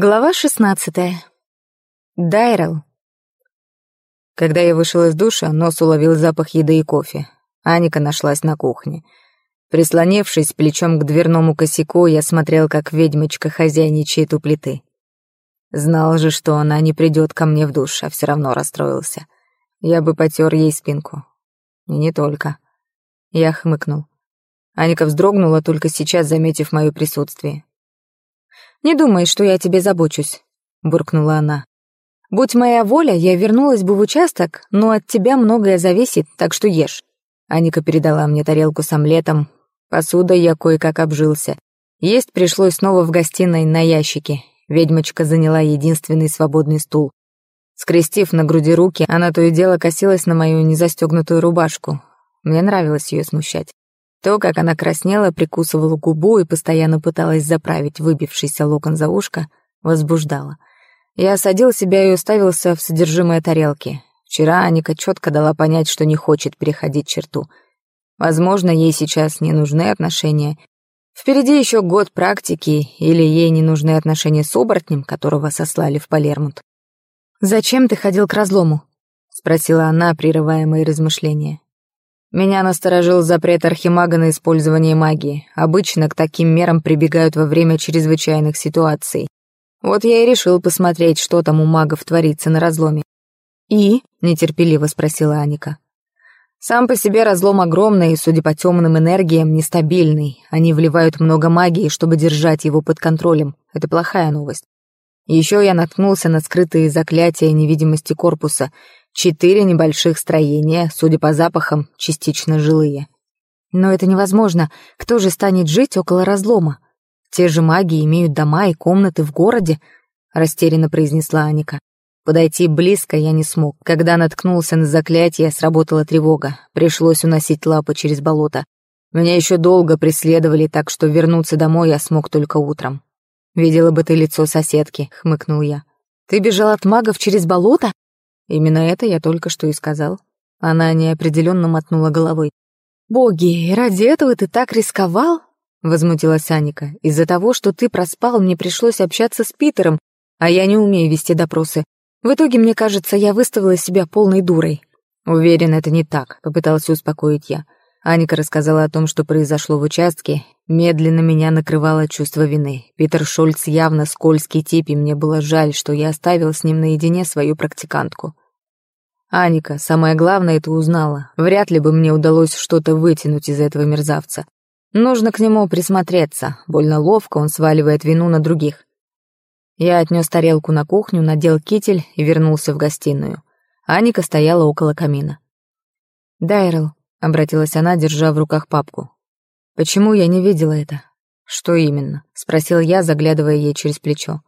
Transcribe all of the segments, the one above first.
Глава 16. Дайрел. Когда я вышел из душа, нос уловил запах еды и кофе. Аника нашлась на кухне. Прислонившись плечом к дверному косяку, я смотрел, как ведьмочка хозяйничает у плиты. Знал же, что она не придет ко мне в душ, а все равно расстроился. Я бы потер ей спинку. И не только. Я хмыкнул. Аника вздрогнула, только сейчас заметив мое присутствие. Не думай, что я тебе забочусь», — буркнула она. «Будь моя воля, я вернулась бы в участок, но от тебя многое зависит, так что ешь». Аника передала мне тарелку с омлетом. Посудой я кое-как обжился. Есть пришлось снова в гостиной на ящике. Ведьмочка заняла единственный свободный стул. Скрестив на груди руки, она то и дело косилась на мою незастегнутую рубашку. Мне нравилось ее смущать. То, как она краснела, прикусывала губу и постоянно пыталась заправить выбившийся локон за ушко, возбуждало. Я осадил себя и уставился в содержимое тарелки. Вчера Аника четко дала понять, что не хочет переходить черту. Возможно, ей сейчас не нужны отношения. Впереди еще год практики, или ей не нужны отношения с оборотнем, которого сослали в Палермут. «Зачем ты ходил к разлому?» — спросила она, прерывая мои размышления. Меня насторожил запрет Архимага на использование магии. Обычно к таким мерам прибегают во время чрезвычайных ситуаций. Вот я и решил посмотреть, что там у магов творится на разломе. «И?» — нетерпеливо спросила Аника. «Сам по себе разлом огромный и, судя по темным энергиям, нестабильный. Они вливают много магии, чтобы держать его под контролем. Это плохая новость. Еще я наткнулся на скрытые заклятия невидимости корпуса — Четыре небольших строения, судя по запахам, частично жилые. Но это невозможно. Кто же станет жить около разлома? Те же маги имеют дома и комнаты в городе, растерянно произнесла Аника. Подойти близко я не смог. Когда наткнулся на заклятие, сработала тревога. Пришлось уносить лапы через болото. Меня еще долго преследовали, так что вернуться домой я смог только утром. «Видела бы ты лицо соседки», — хмыкнул я. «Ты бежал от магов через болото?» Именно это я только что и сказал. Она неопределенно мотнула головой. «Боги, ради этого ты так рисковал?» Возмутилась Аника. «Из-за того, что ты проспал, мне пришлось общаться с Питером, а я не умею вести допросы. В итоге, мне кажется, я выставила себя полной дурой». «Уверен, это не так», — попытался успокоить я. Аника рассказала о том, что произошло в участке. Медленно меня накрывало чувство вины. Питер Шольц явно скользкий тип, и мне было жаль, что я оставил с ним наедине свою практикантку. Аника, самое главное, это узнала. Вряд ли бы мне удалось что-то вытянуть из этого мерзавца. Нужно к нему присмотреться. Больно ловко он сваливает вину на других. Я отнес тарелку на кухню, надел китель и вернулся в гостиную. Аника стояла около камина. «Дайрелл, обратилась она, держа в руках папку. «Почему я не видела это?» «Что именно?» — спросил я, заглядывая ей через плечо.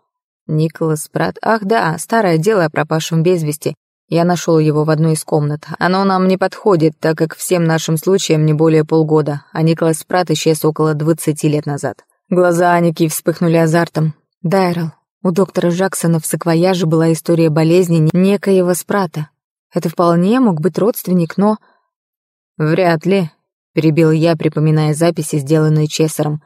«Николас Пратт... Ах да, старое дело о пропавшем без вести. Я нашел его в одной из комнат. Оно нам не подходит, так как всем нашим случаям не более полгода, а Николас Пратт исчез около двадцати лет назад». Глаза Аники вспыхнули азартом. «Дайрелл, у доктора Жаксона в саквояже была история болезни некоего Спрата. Это вполне мог быть родственник, но...» «Вряд ли», — перебил я, припоминая записи, сделанные Чессером.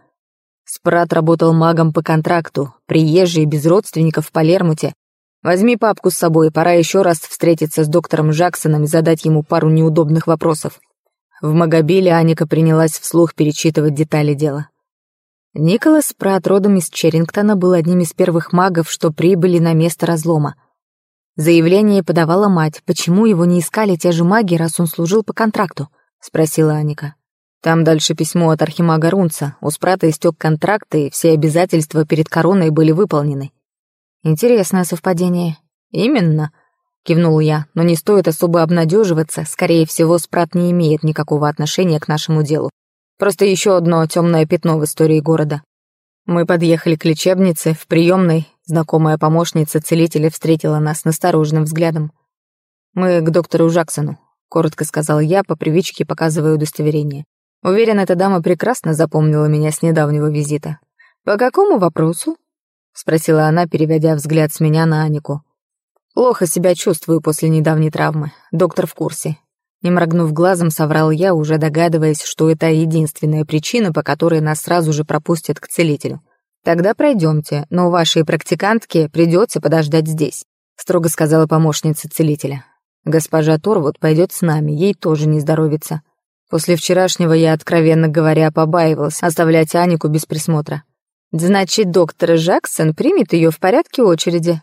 Спрат работал магом по контракту, приезжий, без родственников в Палермуте. Возьми папку с собой, пора еще раз встретиться с доктором Джаксоном и задать ему пару неудобных вопросов. В Магобиле Аника принялась вслух перечитывать детали дела. Николас Спрат родом из Черрингтона был одним из первых магов, что прибыли на место разлома. Заявление подавала мать, почему его не искали те же маги, раз он служил по контракту спросила Аника. Там дальше письмо от Архимага Рунца. У Спрата истек контракт, и все обязательства перед короной были выполнены. Интересное совпадение. Именно, кивнул я, но не стоит особо обнадеживаться. Скорее всего, Спрат не имеет никакого отношения к нашему делу. Просто еще одно темное пятно в истории города. Мы подъехали к лечебнице, в приемной. Знакомая помощница целителя встретила нас настороженным взглядом. «Мы к доктору Жаксону коротко сказал я, по привычке показывая удостоверение. Уверен, эта дама прекрасно запомнила меня с недавнего визита. «По какому вопросу?» — спросила она, переводя взгляд с меня на Анику. «Плохо себя чувствую после недавней травмы. Доктор в курсе». Не моргнув глазом, соврал я, уже догадываясь, что это единственная причина, по которой нас сразу же пропустят к целителю. «Тогда пройдемте, но вашей практикантке придется подождать здесь», — строго сказала помощница целителя. Госпожа Торвуд пойдет с нами, ей тоже не здоровится. После вчерашнего я, откровенно говоря, побаивался оставлять Анику без присмотра. Значит, доктор Жаксон примет ее в порядке очереди.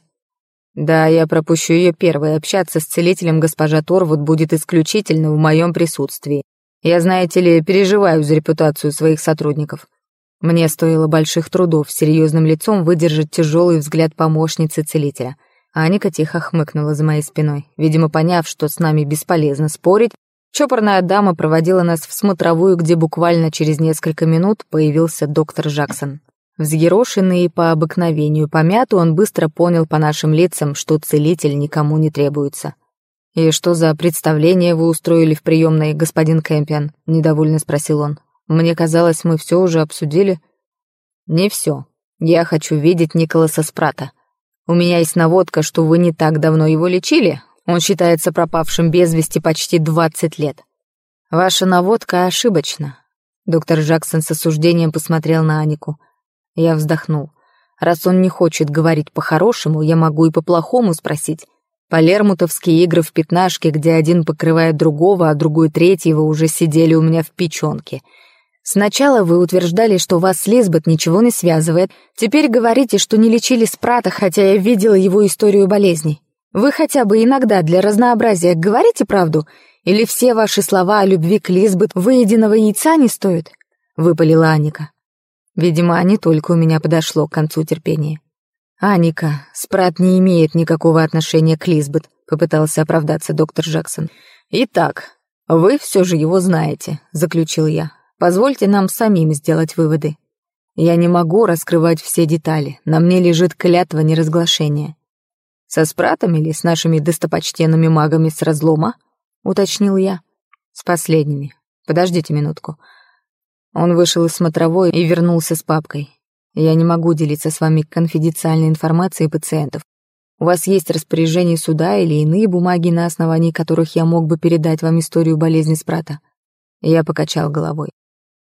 Да, я пропущу ее первой, общаться с целителем госпожа Торвуд будет исключительно в моем присутствии. Я, знаете ли, переживаю за репутацию своих сотрудников. Мне стоило больших трудов серьезным лицом выдержать тяжелый взгляд помощницы целителя — а Аника тихо хмыкнула за моей спиной, видимо, поняв, что с нами бесполезно спорить, Чопорная дама проводила нас в смотровую, где буквально через несколько минут появился доктор Джексон. Взъерошенный и по обыкновению помятый, он быстро понял по нашим лицам, что целитель никому не требуется. «И что за представление вы устроили в приемной, господин Кэмпиан?» — недовольно спросил он. «Мне казалось, мы все уже обсудили». «Не все. Я хочу видеть Николаса Спрата», у меня есть наводка, что вы не так давно его лечили. Он считается пропавшим без вести почти 20 лет. Ваша наводка ошибочна. Доктор Джексон с осуждением посмотрел на Анику. Я вздохнул. Раз он не хочет говорить по-хорошему, я могу и по-плохому спросить. Палермутовские игры в пятнашке, где один покрывает другого, а другой третьего, уже сидели у меня в печенке — Сначала вы утверждали, что вас с Лизбет ничего не связывает. Теперь говорите, что не лечили Спрата, хотя я видела его историю болезней. Вы хотя бы иногда для разнообразия говорите правду? Или все ваши слова о любви к Лизбет выеденного яйца не стоят?» — выпалила Аника. Видимо, не только у меня подошло к концу терпения. «Аника, Спрат не имеет никакого отношения к Лизбет», — попытался оправдаться доктор Джексон. «Итак, вы все же его знаете», — заключил я. Позвольте нам самим сделать выводы. Я не могу раскрывать все детали, на мне лежит клятва неразглашения. Со спратом или с нашими достопочтенными магами с разлома? Уточнил я. С последними. Подождите минутку. Он вышел из смотровой и вернулся с папкой. Я не могу делиться с вами конфиденциальной информацией пациентов. У вас есть распоряжение суда или иные бумаги, на основании которых я мог бы передать вам историю болезни Спрата?» Я покачал головой.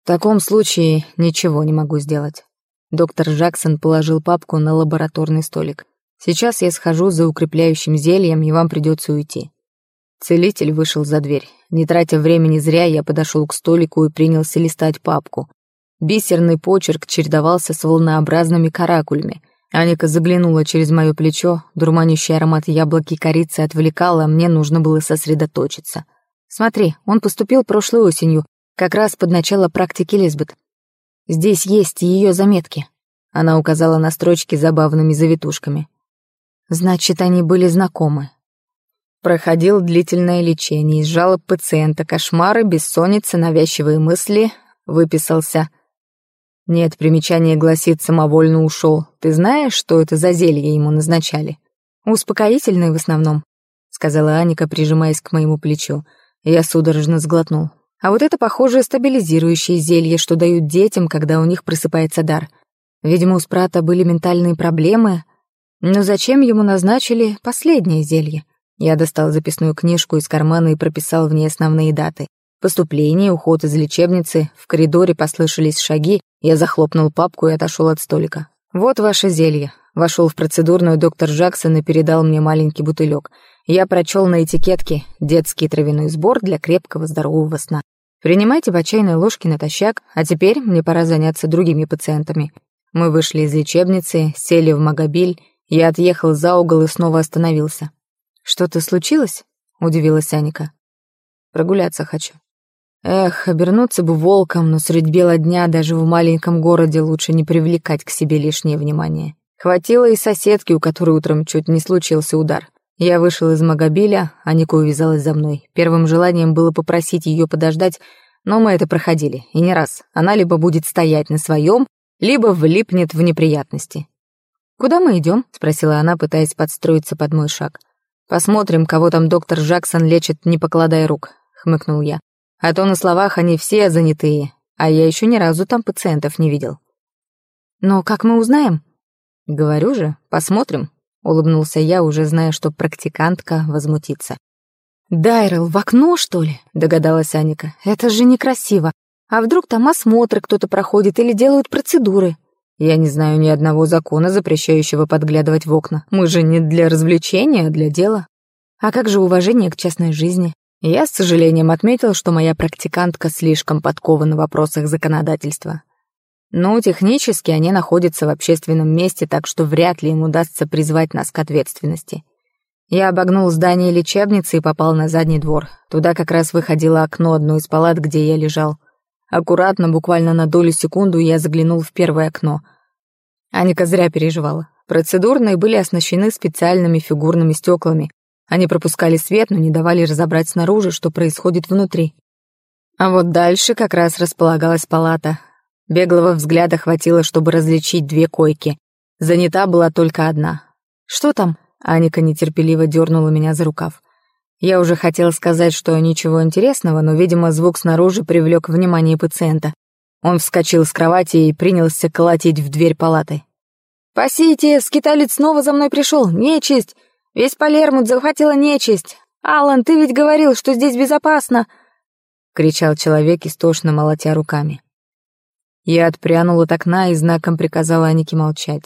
В таком случае ничего не могу сделать. Доктор Джексон положил папку на лабораторный столик. Сейчас я схожу за укрепляющим зельем, и вам придется уйти. Целитель вышел за дверь. Не тратя времени зря, я подошел к столику и принялся листать папку. Бисерный почерк чередовался с волнообразными каракулями. Аника заглянула через мое плечо, дурманящий аромат яблоки и корицы отвлекала, а мне нужно было сосредоточиться. «Смотри, он поступил прошлой осенью, как раз под начало практики Лизбет. Здесь есть ее заметки. Она указала на строчки забавными завитушками. Значит, они были знакомы. Проходил длительное лечение, из жалоб пациента, кошмары, бессонница, навязчивые мысли, выписался. Нет, примечание гласит, самовольно ушел. Ты знаешь, что это за зелье ему назначали? Успокоительные в основном, сказала Аника, прижимаясь к моему плечу. Я судорожно сглотнул. А вот это похожее стабилизирующее зелье, что дают детям, когда у них просыпается дар. Видимо, у Спрата были ментальные проблемы. Но зачем ему назначили последнее зелье? Я достал записную книжку из кармана и прописал в ней основные даты. Поступление, уход из лечебницы, в коридоре послышались шаги, я захлопнул папку и отошел от столика. «Вот ваше зелье». Вошел в процедурную доктор Джаксон и передал мне маленький бутылек. Я прочел на этикетке «Детский травяной сбор для крепкого здорового сна». Принимайте по чайной ложке натощак, а теперь мне пора заняться другими пациентами. Мы вышли из лечебницы, сели в Магобиль, я отъехал за угол и снова остановился. «Что-то случилось?» — удивилась Аника. «Прогуляться хочу». Эх, обернуться бы волком, но средь бела дня даже в маленьком городе лучше не привлекать к себе лишнее внимание. Хватило и соседки, у которой утром чуть не случился удар — я вышел из Магобиля, а Ника увязалась за мной. Первым желанием было попросить ее подождать, но мы это проходили, и не раз. Она либо будет стоять на своем, либо влипнет в неприятности. «Куда мы идем?» — спросила она, пытаясь подстроиться под мой шаг. «Посмотрим, кого там доктор Джексон лечит, не покладая рук», — хмыкнул я. «А то на словах они все занятые, а я еще ни разу там пациентов не видел». «Но как мы узнаем?» «Говорю же, посмотрим», улыбнулся я, уже зная, что практикантка возмутится. «Дайрел, в окно, что ли?» — догадалась Аника. «Это же некрасиво. А вдруг там осмотры кто-то проходит или делают процедуры?» «Я не знаю ни одного закона, запрещающего подглядывать в окна. Мы же не для развлечения, а для дела. А как же уважение к частной жизни?» Я с сожалением отметил, что моя практикантка слишком подкована в вопросах законодательства. Но технически они находятся в общественном месте, так что вряд ли им удастся призвать нас к ответственности. Я обогнул здание лечебницы и попал на задний двор. Туда как раз выходило окно одной из палат, где я лежал. Аккуратно, буквально на долю секунду, я заглянул в первое окно. Аника зря переживала. Процедурные были оснащены специальными фигурными стеклами. Они пропускали свет, но не давали разобрать снаружи, что происходит внутри. А вот дальше как раз располагалась палата, Беглого взгляда хватило, чтобы различить две койки. Занята была только одна. «Что там?» — Аника нетерпеливо дернула меня за рукав. Я уже хотела сказать, что ничего интересного, но, видимо, звук снаружи привлек внимание пациента. Он вскочил с кровати и принялся колотить в дверь палаты. «Пасите, скиталец снова за мной пришел! Нечисть! Весь Палермут захватила нечисть! Алан, ты ведь говорил, что здесь безопасно!» — кричал человек, истошно молотя руками. Я отпрянула от окна и знаком приказала Анике молчать.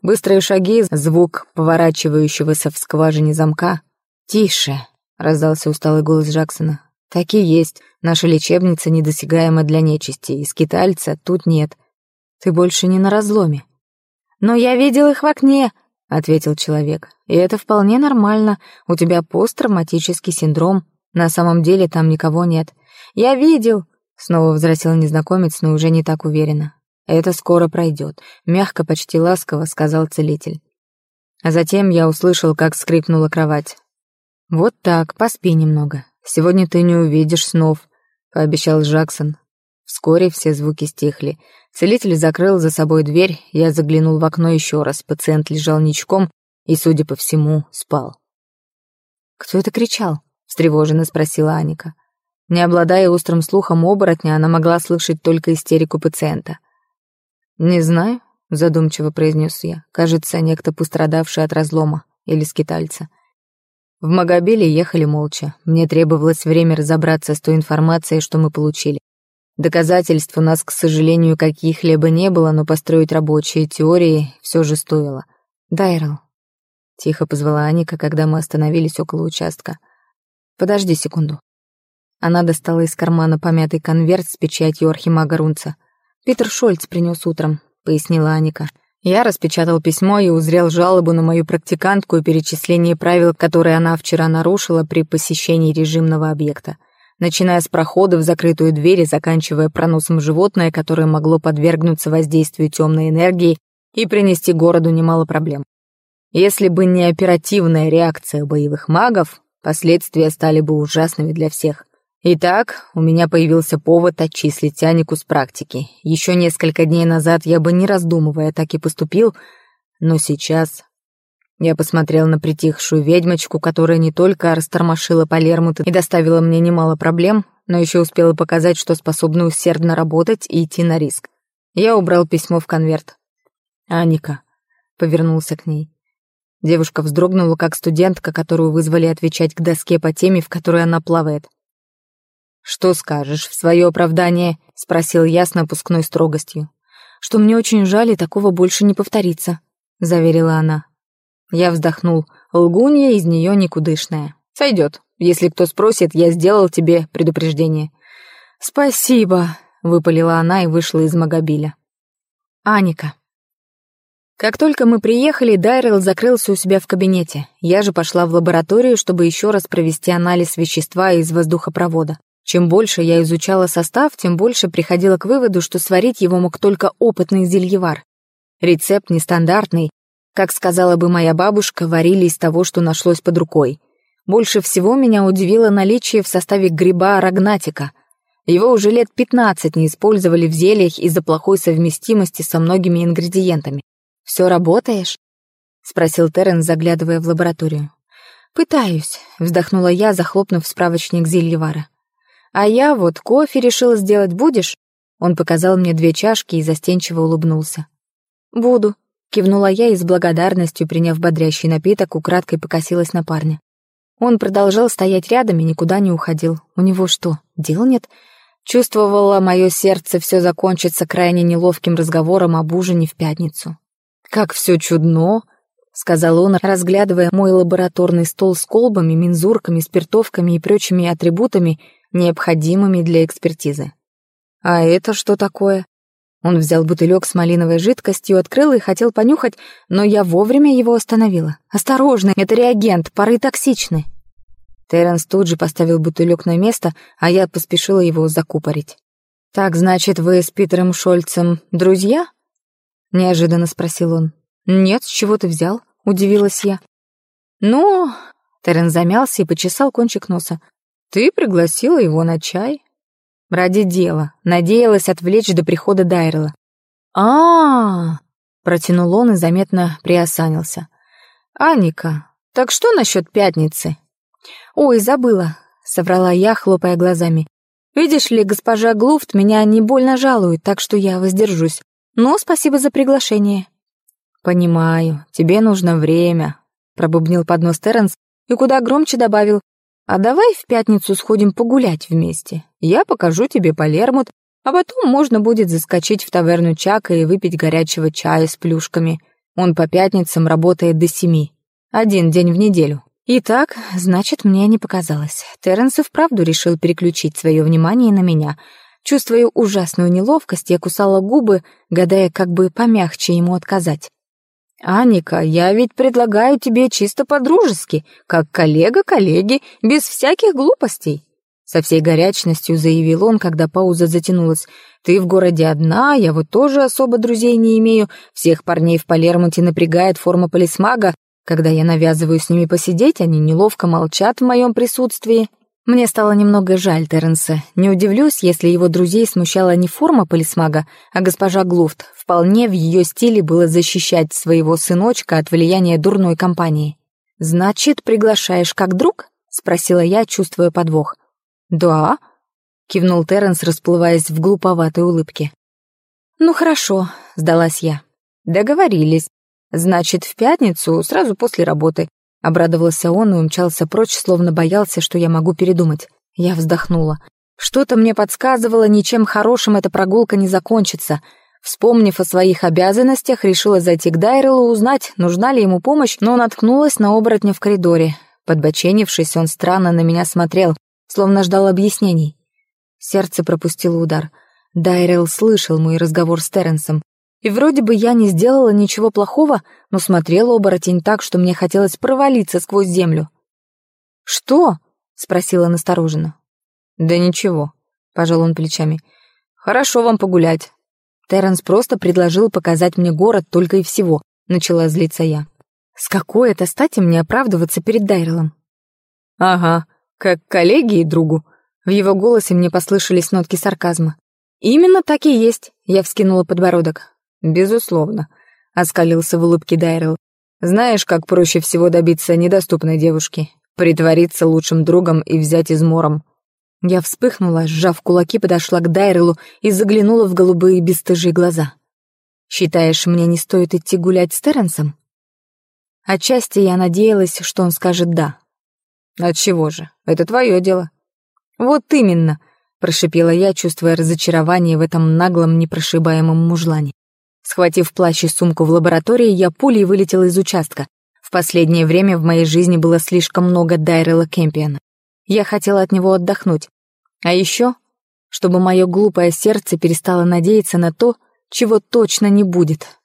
Быстрые шаги, звук поворачивающегося в скважине замка. «Тише!» — раздался усталый голос Джексона. «Так и есть. Наша лечебница недосягаема для нечисти, и скитальца тут нет. Ты больше не на разломе». «Но я видел их в окне!» — ответил человек. «И это вполне нормально. У тебя посттравматический синдром. На самом деле там никого нет. Я видел. Снова возвратил незнакомец, но уже не так уверенно. «Это скоро пройдет», — мягко, почти ласково сказал целитель. А затем я услышал, как скрипнула кровать. «Вот так, поспи немного. Сегодня ты не увидишь снов», — пообещал Джаксон. Вскоре все звуки стихли. Целитель закрыл за собой дверь, я заглянул в окно еще раз. Пациент лежал ничком и, судя по всему, спал. «Кто это кричал?» — встревоженно спросила Аника. Не обладая острым слухом оборотня, она могла слышать только истерику пациента. «Не знаю», — задумчиво произнес я, кажется, некто пострадавший от разлома или скитальца. В Магобиле ехали молча. Мне требовалось время разобраться с той информацией, что мы получили. Доказательств у нас, к сожалению, каких-либо не было, но построить рабочие теории все же стоило. «Дайрелл», — тихо позвала Аника, когда мы остановились около участка. «Подожди секунду». Она достала из кармана помятый конверт с печатью архимага Рунца. «Питер Шольц принес утром», — пояснила Аника. «Аника». Я распечатал письмо и узрел жалобу на мою практикантку и перечисление правил, которые она вчера нарушила при посещении режимного объекта. Начиная с прохода в закрытую дверь и заканчивая проносом животное, которое могло подвергнуться воздействию темной энергии и принести городу немало проблем. Если бы не оперативная реакция боевых магов, последствия стали бы ужасными для всех. Итак, у меня появился повод отчислить Анику с практики. Еще несколько дней назад я бы, не раздумывая, так и поступил, но сейчас... Я посмотрел на притихшую ведьмочку, которая не только растормошила Палермута и доставила мне немало проблем, но еще успела показать, что способна усердно работать и идти на риск. Я убрал письмо в конверт. «Аника», — повернулся к ней. Девушка вздрогнула, как студентка, которую вызвали отвечать к доске по теме, в которой она плавает — «Что скажешь в свое оправдание?» — спросил я с напускной строгостью. «Что мне очень жаль, и такого больше не повторится», — заверила она. Я вздохнул. Лгунья из нее никудышная. «Сойдет. Если кто спросит, я сделал тебе предупреждение». «Спасибо», — выпалила она и вышла из Магобиля. Аника. Как только мы приехали, Дайрелл закрылся у себя в кабинете. Я же пошла в лабораторию, чтобы еще раз провести анализ вещества из воздухопровода. Чем больше я изучала состав, тем больше приходила к выводу, что сварить его мог только опытный зельевар. Рецепт нестандартный. Как сказала бы моя бабушка, варили из того, что нашлось под рукой. Больше всего меня удивило наличие в составе гриба рогнатика. Его уже лет 15 не использовали в зельях из-за плохой совместимости со многими ингредиентами. «Все работаешь?» — спросил Террен, заглядывая в лабораторию. «Пытаюсь», — вздохнула я, захлопнув справочник зельевара. А я вот кофе решила сделать, будешь?» Он показал мне две чашки и застенчиво улыбнулся. «Буду», — кивнула я и с благодарностью, приняв бодрящий напиток, украдкой покосилась на парня. Он продолжал стоять рядом и никуда не уходил. У него что, дел нет? Чувствовала мое сердце, все закончится крайне неловким разговором об ужине в пятницу. «Как все чудно!» — сказал он, разглядывая мой лабораторный стол с колбами, мензурками, спиртовками и прочими атрибутами, необходимыми для экспертизы. «А это что такое?» Он взял бутылек с малиновой жидкостью, открыл и хотел понюхать, но я вовремя его остановила. «Осторожно, это реагент, пары токсичны». Терренс тут же поставил бутылек на место, а я поспешила его закупорить. «Так, значит, вы с Питером Шольцем друзья?» — неожиданно спросил он. «Нет, с чего ты взял?» — удивилась я. «Ну...» — Террен замялся и почесал кончик носа. Ты пригласила его на чай? Ради дела. Надеялась отвлечь до прихода Дайрела. а, -а, -а протянул он и заметно приосанился. «Аника, так что насчет пятницы?» «Ой, забыла», — соврала я, хлопая глазами. «Видишь ли, госпожа Глуфт меня не больно жалует, так что я воздержусь. Но спасибо за приглашение». «Понимаю, тебе нужно время», — пробубнил под нос Терренс и куда громче добавил «А давай в пятницу сходим погулять вместе. Я покажу тебе Палермут, а потом можно будет заскочить в таверну Чака и выпить горячего чая с плюшками. Он по пятницам работает до семи. Один день в неделю. Итак, значит, мне не показалось. Терренс и вправду решил переключить свое внимание на меня. Чувствуя ужасную неловкость, я кусала губы, гадая, как бы помягче ему отказать. Аника, я ведь предлагаю тебе чисто по-дружески, как коллега коллеги, без всяких глупостей. Со всей горячностью заявил он, когда пауза затянулась. «Ты в городе одна, я вот тоже особо друзей не имею. Всех парней в Палермонте напрягает форма полисмага. Когда я навязываю с ними посидеть, они неловко молчат в моем присутствии. Мне стало немного жаль Терренса. Не удивлюсь, если его друзей смущала не форма полисмага, а госпожа Глуфт. Вполне в ее стиле было защищать своего сыночка от влияния дурной компании. «Значит, приглашаешь как друг?» — спросила я, чувствуя подвох. «Да», — кивнул Терренс, расплываясь в глуповатой улыбке. «Ну хорошо», — сдалась я. «Договорились. Значит, в пятницу, сразу после работы. Обрадовался он и умчался прочь, словно боялся, что я могу передумать. Я вздохнула. Что-то мне подсказывало, ничем хорошим эта прогулка не закончится. Вспомнив о своих обязанностях, решила зайти к Дайрелу узнать, нужна ли ему помощь, но наткнулась на оборотня в коридоре. Подбоченившись, он странно на меня смотрел, словно ждал объяснений. Сердце пропустило удар. Дайрел слышал мой разговор с Терренсом. И вроде бы я не сделала ничего плохого, но смотрела оборотень так, что мне хотелось провалиться сквозь землю. «Что?» — спросила настороженно. «Да ничего», — пожал он плечами. «Хорошо вам погулять». Терренс просто предложил показать мне город только и всего, начала злиться я. С какой это стати мне оправдываться перед Дайрелом? Ага, как коллеге и другу. В его голосе мне послышались нотки сарказма. Именно так и есть, я вскинула подбородок. «Безусловно», — оскалился в улыбке Дайрелл. «Знаешь, как проще всего добиться недоступной девушки? Притвориться лучшим другом и взять измором». Я вспыхнула, сжав кулаки, подошла к Дайрелу и заглянула в голубые бесстыжие глаза. «Считаешь, мне не стоит идти гулять с Терренсом?» Отчасти я надеялась, что он скажет «да». «Отчего же? Это твое дело». «Вот именно», — прошипела я, чувствуя разочарование в этом наглом, непрошибаемом мужлане. Схватив плащ и сумку в лаборатории, я пулей вылетела из участка. В последнее время в моей жизни было слишком много Дайрела Кемпиона. Я хотела от него отдохнуть. А еще, чтобы мое глупое сердце перестало надеяться на то, чего точно не будет.